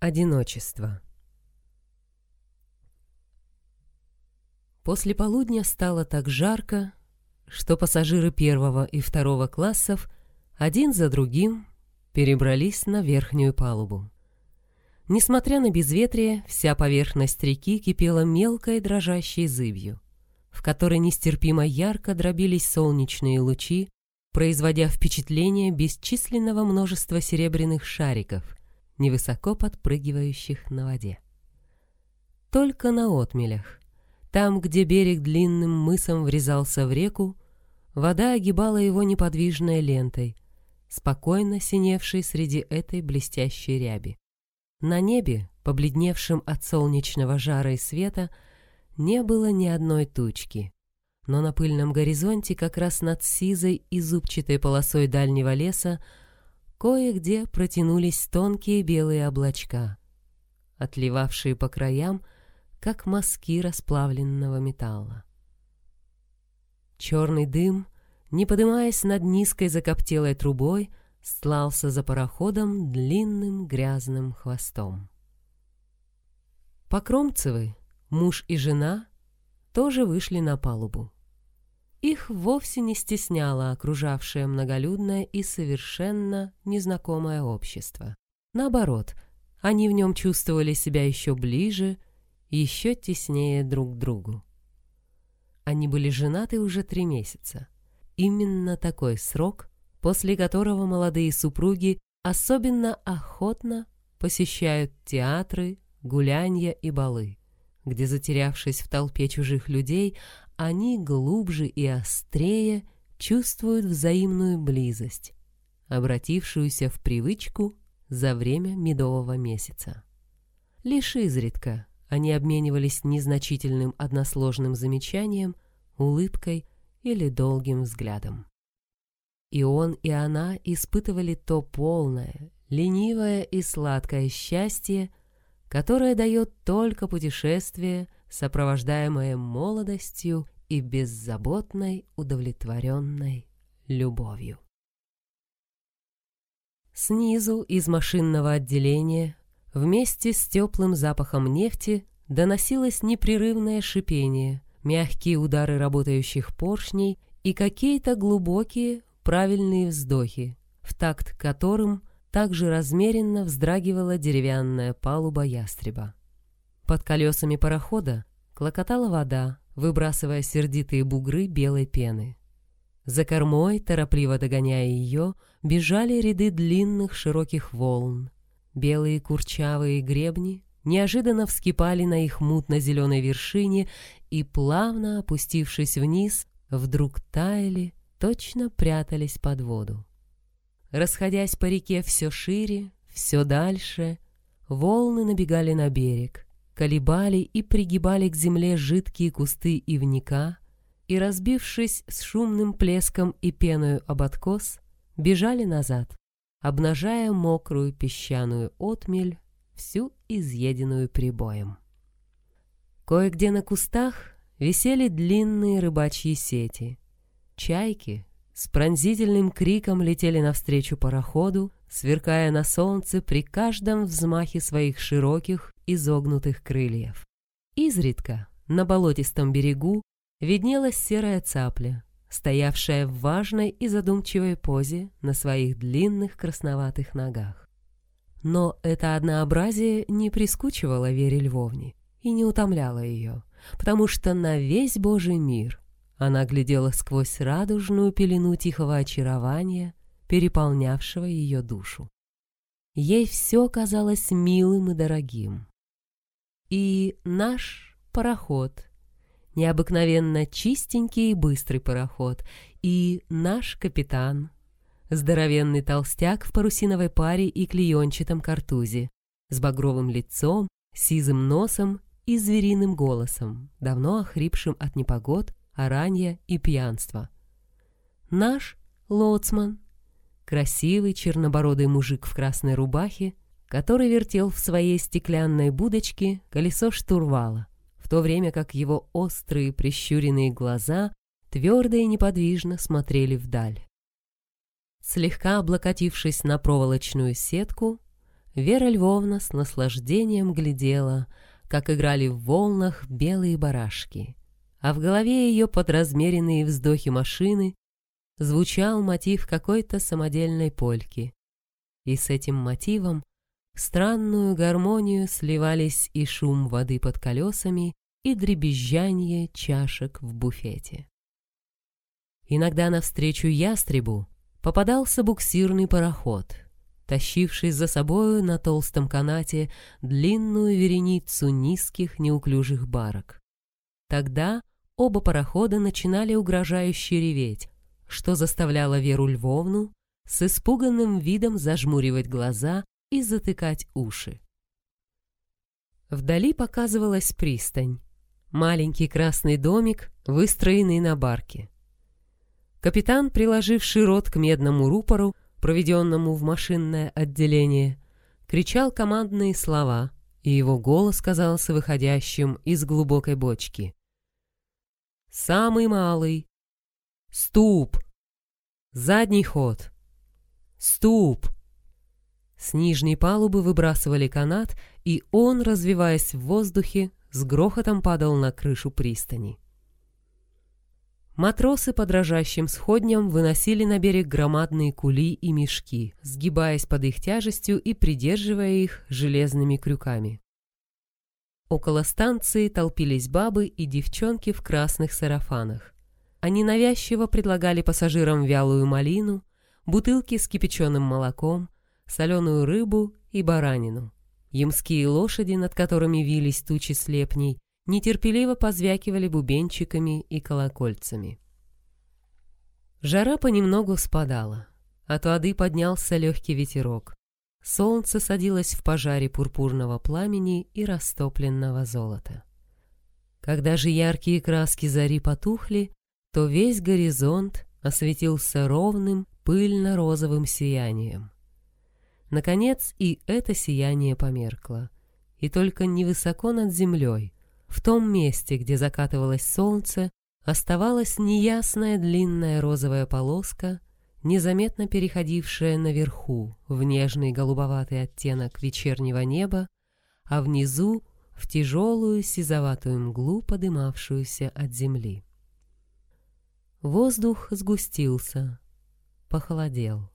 Одиночество После полудня стало так жарко, что пассажиры первого и второго классов один за другим перебрались на верхнюю палубу. Несмотря на безветрие, вся поверхность реки кипела мелкой дрожащей зыбью, в которой нестерпимо ярко дробились солнечные лучи, производя впечатление бесчисленного множества серебряных шариков, невысоко подпрыгивающих на воде. Только на отмелях, там, где берег длинным мысом врезался в реку, вода огибала его неподвижной лентой, спокойно синевшей среди этой блестящей ряби. На небе, побледневшем от солнечного жара и света, не было ни одной тучки, но на пыльном горизонте, как раз над сизой и зубчатой полосой дальнего леса, Кое-где протянулись тонкие белые облачка, отливавшие по краям, как мазки расплавленного металла. Черный дым, не поднимаясь над низкой закоптелой трубой, слался за пароходом длинным грязным хвостом. Покромцевы, муж и жена, тоже вышли на палубу. Их вовсе не стесняло окружавшее многолюдное и совершенно незнакомое общество. Наоборот, они в нем чувствовали себя еще ближе, еще теснее друг к другу. Они были женаты уже три месяца. Именно такой срок, после которого молодые супруги особенно охотно посещают театры, гулянья и балы, где, затерявшись в толпе чужих людей, они глубже и острее чувствуют взаимную близость, обратившуюся в привычку за время медового месяца. Лишь изредка они обменивались незначительным односложным замечанием, улыбкой или долгим взглядом. И он, и она испытывали то полное, ленивое и сладкое счастье, которое дает только путешествие сопровождаемое молодостью и беззаботной, удовлетворенной любовью. Снизу из машинного отделения вместе с теплым запахом нефти доносилось непрерывное шипение, мягкие удары работающих поршней и какие-то глубокие, правильные вздохи, в такт которым также размеренно вздрагивала деревянная палуба ястреба. Под колесами парохода клокотала вода, выбрасывая сердитые бугры белой пены. За кормой, торопливо догоняя ее, бежали ряды длинных широких волн. Белые курчавые гребни неожиданно вскипали на их мутно-зеленой вершине и, плавно опустившись вниз, вдруг таяли, точно прятались под воду. Расходясь по реке все шире, все дальше, волны набегали на берег, колебали и пригибали к земле жидкие кусты ивника и, разбившись с шумным плеском и пеною об откос, бежали назад, обнажая мокрую песчаную отмель, всю изъеденную прибоем. Кое-где на кустах висели длинные рыбачьи сети. Чайки с пронзительным криком летели навстречу пароходу, сверкая на солнце при каждом взмахе своих широких изогнутых крыльев. Изредка на болотистом берегу виднелась серая цапля, стоявшая в важной и задумчивой позе на своих длинных красноватых ногах. Но это однообразие не прискучивало Вере Львовне и не утомляло ее, потому что на весь Божий мир она глядела сквозь радужную пелену тихого очарования, переполнявшего ее душу. Ей все казалось милым и дорогим. И наш пароход, необыкновенно чистенький и быстрый пароход, и наш капитан, здоровенный толстяк в парусиновой паре и клеенчатом картузе, с багровым лицом, сизым носом и звериным голосом, давно охрипшим от непогод, оранья и пьянства. Наш лоцман, красивый чернобородый мужик в красной рубахе, который вертел в своей стеклянной будочке колесо штурвала, в то время как его острые прищуренные глаза твердо и неподвижно смотрели вдаль. Слегка облокотившись на проволочную сетку, Вера Львовна с наслаждением глядела, как играли в волнах белые барашки, а в голове ее под размеренные вздохи машины звучал мотив какой-то самодельной польки. И с этим мотивом в странную гармонию сливались и шум воды под колесами, и дребезжание чашек в буфете. Иногда навстречу ястребу попадался буксирный пароход, тащивший за собою на толстом канате длинную вереницу низких неуклюжих барок. Тогда оба парохода начинали угрожающе реветь, что заставляло Веру Львовну с испуганным видом зажмуривать глаза и затыкать уши. Вдали показывалась пристань, маленький красный домик, выстроенный на барке. Капитан, приложивший рот к медному рупору, проведенному в машинное отделение, кричал командные слова, и его голос казался выходящим из глубокой бочки. «Самый малый! Ступ! Задний ход! Ступ!» С нижней палубы выбрасывали канат, и он, развиваясь в воздухе, с грохотом падал на крышу пристани. Матросы по дрожащим сходням выносили на берег громадные кули и мешки, сгибаясь под их тяжестью и придерживая их железными крюками. Около станции толпились бабы и девчонки в красных сарафанах. Они навязчиво предлагали пассажирам вялую малину, бутылки с кипяченым молоком, соленую рыбу и баранину. Ямские лошади, над которыми вились тучи слепней, нетерпеливо позвякивали бубенчиками и колокольцами. Жара понемногу спадала. От воды поднялся легкий ветерок. Солнце садилось в пожаре пурпурного пламени и растопленного золота. Когда же яркие краски зари потухли, то весь горизонт осветился ровным, пыльно-розовым сиянием. Наконец и это сияние померкло, и только невысоко над землей, в том месте, где закатывалось солнце, оставалась неясная длинная розовая полоска, незаметно переходившая наверху в нежный голубоватый оттенок вечернего неба, а внизу в тяжелую сизоватую мглу, подымавшуюся от земли. Воздух сгустился, похолодел.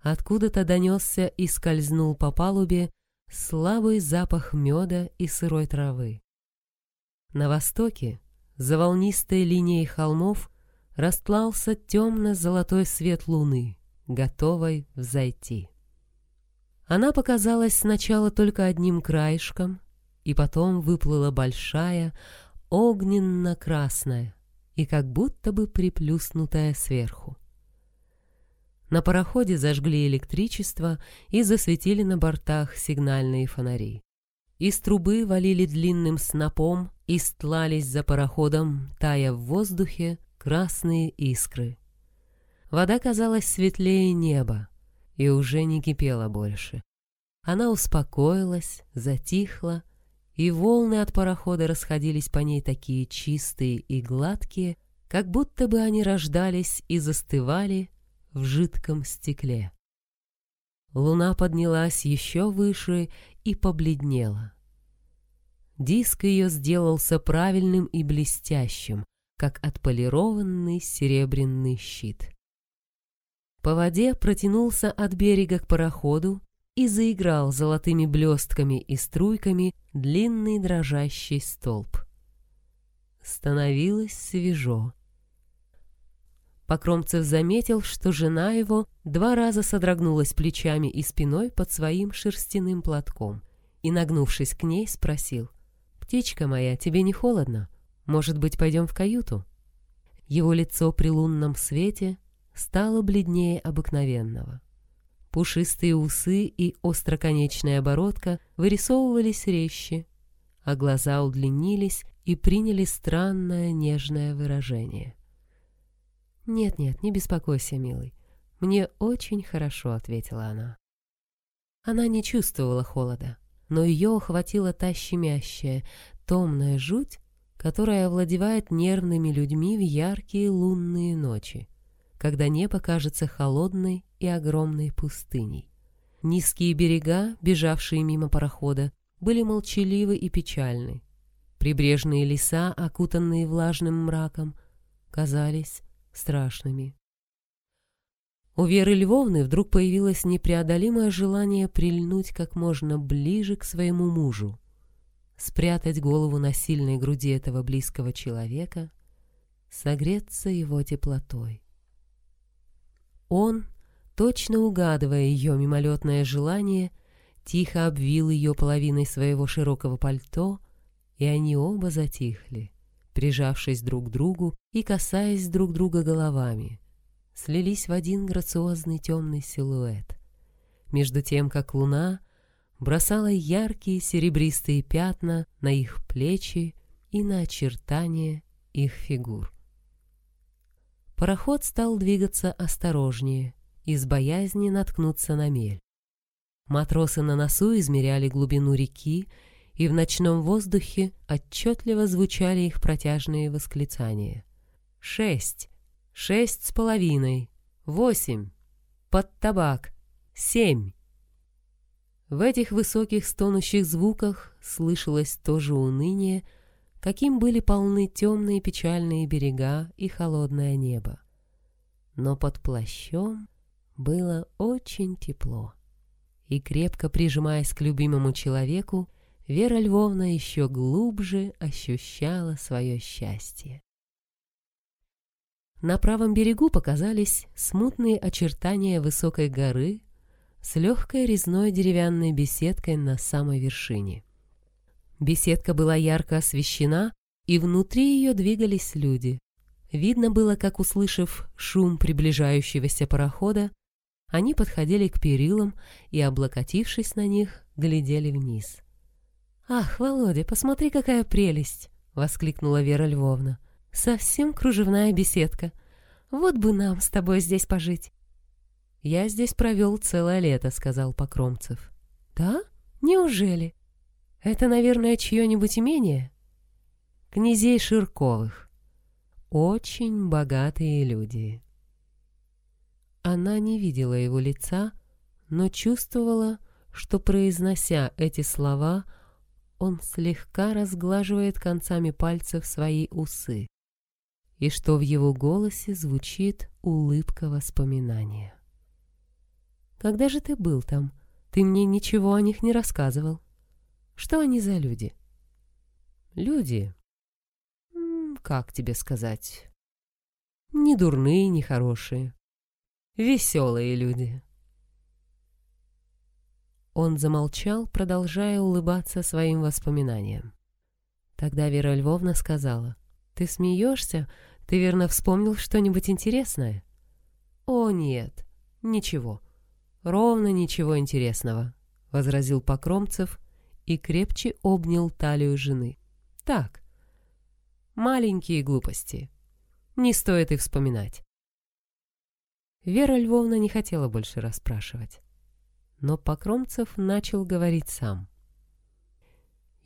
Откуда-то донесся и скользнул по палубе слабый запах меда и сырой травы. На востоке, за волнистой линией холмов, растлался темно-золотой свет луны, готовой взойти. Она показалась сначала только одним краешком, и потом выплыла большая, огненно-красная и как будто бы приплюснутая сверху. На пароходе зажгли электричество и засветили на бортах сигнальные фонари. Из трубы валили длинным снопом и стлались за пароходом, тая в воздухе, красные искры. Вода казалась светлее неба и уже не кипела больше. Она успокоилась, затихла, и волны от парохода расходились по ней такие чистые и гладкие, как будто бы они рождались и застывали в жидком стекле. Луна поднялась еще выше и побледнела. Диск ее сделался правильным и блестящим, как отполированный серебряный щит. По воде протянулся от берега к пароходу и заиграл золотыми блестками и струйками длинный дрожащий столб. Становилось свежо. Покромцев заметил, что жена его два раза содрогнулась плечами и спиной под своим шерстяным платком и, нагнувшись к ней, спросил, «Птичка моя, тебе не холодно? Может быть, пойдем в каюту?» Его лицо при лунном свете стало бледнее обыкновенного. Пушистые усы и остроконечная оборотка вырисовывались резче, а глаза удлинились и приняли странное нежное выражение. «Нет-нет, не беспокойся, милый. Мне очень хорошо», — ответила она. Она не чувствовала холода, но ее охватила та щемящая, томная жуть, которая овладевает нервными людьми в яркие лунные ночи, когда небо кажется холодной и огромной пустыней. Низкие берега, бежавшие мимо парохода, были молчаливы и печальны. Прибрежные леса, окутанные влажным мраком, казались страшными. У Веры Львовны вдруг появилось непреодолимое желание прильнуть как можно ближе к своему мужу, спрятать голову на сильной груди этого близкого человека, согреться его теплотой. Он, точно угадывая ее мимолетное желание, тихо обвил ее половиной своего широкого пальто, и они оба затихли, прижавшись друг к другу и касаясь друг друга головами, слились в один грациозный темный силуэт. Между тем, как луна бросала яркие серебристые пятна на их плечи и на очертания их фигур. Пароход стал двигаться осторожнее, из боязни наткнуться на мель. Матросы на носу измеряли глубину реки, и в ночном воздухе отчетливо звучали их протяжные восклицания. «Шесть! Шесть с половиной! Восемь! Под табак! Семь!» В этих высоких стонущих звуках слышалось то же уныние, каким были полны темные печальные берега и холодное небо. Но под плащом было очень тепло. И крепко прижимаясь к любимому человеку, Вера Львовна еще глубже ощущала свое счастье. На правом берегу показались смутные очертания высокой горы с легкой резной деревянной беседкой на самой вершине. Беседка была ярко освещена, и внутри ее двигались люди. Видно было, как, услышав шум приближающегося парохода, они подходили к перилам и, облокотившись на них, глядели вниз. «Ах, Володя, посмотри, какая прелесть!» — воскликнула Вера Львовна. «Совсем кружевная беседка. Вот бы нам с тобой здесь пожить!» «Я здесь провел целое лето», — сказал Покромцев. «Да? Неужели?» Это, наверное, чье-нибудь имение? Князей Ширковых. Очень богатые люди. Она не видела его лица, но чувствовала, что, произнося эти слова, он слегка разглаживает концами пальцев свои усы, и что в его голосе звучит улыбка воспоминания. «Когда же ты был там? Ты мне ничего о них не рассказывал». Что они за люди? Люди, как тебе сказать, не дурные, не хорошие, веселые люди. Он замолчал, продолжая улыбаться своим воспоминаниям. Тогда Вера Львовна сказала, «Ты смеешься? Ты верно вспомнил что-нибудь интересное?» «О, нет, ничего, ровно ничего интересного», — возразил Покромцев и крепче обнял талию жены. «Так, маленькие глупости. Не стоит и вспоминать». Вера Львовна не хотела больше расспрашивать. Но Покромцев начал говорить сам.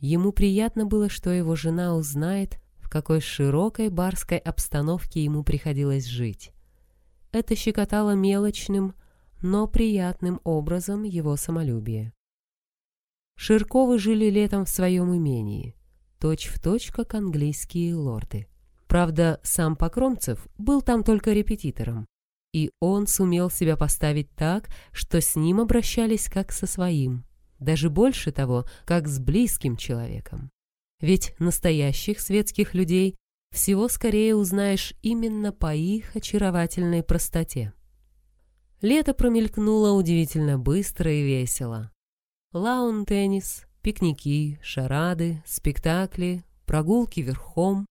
Ему приятно было, что его жена узнает, в какой широкой барской обстановке ему приходилось жить. Это щекотало мелочным, но приятным образом его самолюбие. Ширковы жили летом в своем имении, точь-в-точь, как английские лорды. Правда, сам Покромцев был там только репетитором, и он сумел себя поставить так, что с ним обращались как со своим, даже больше того, как с близким человеком. Ведь настоящих светских людей всего скорее узнаешь именно по их очаровательной простоте. Лето промелькнуло удивительно быстро и весело лаун-теннис, пикники, шарады, спектакли, прогулки верхом,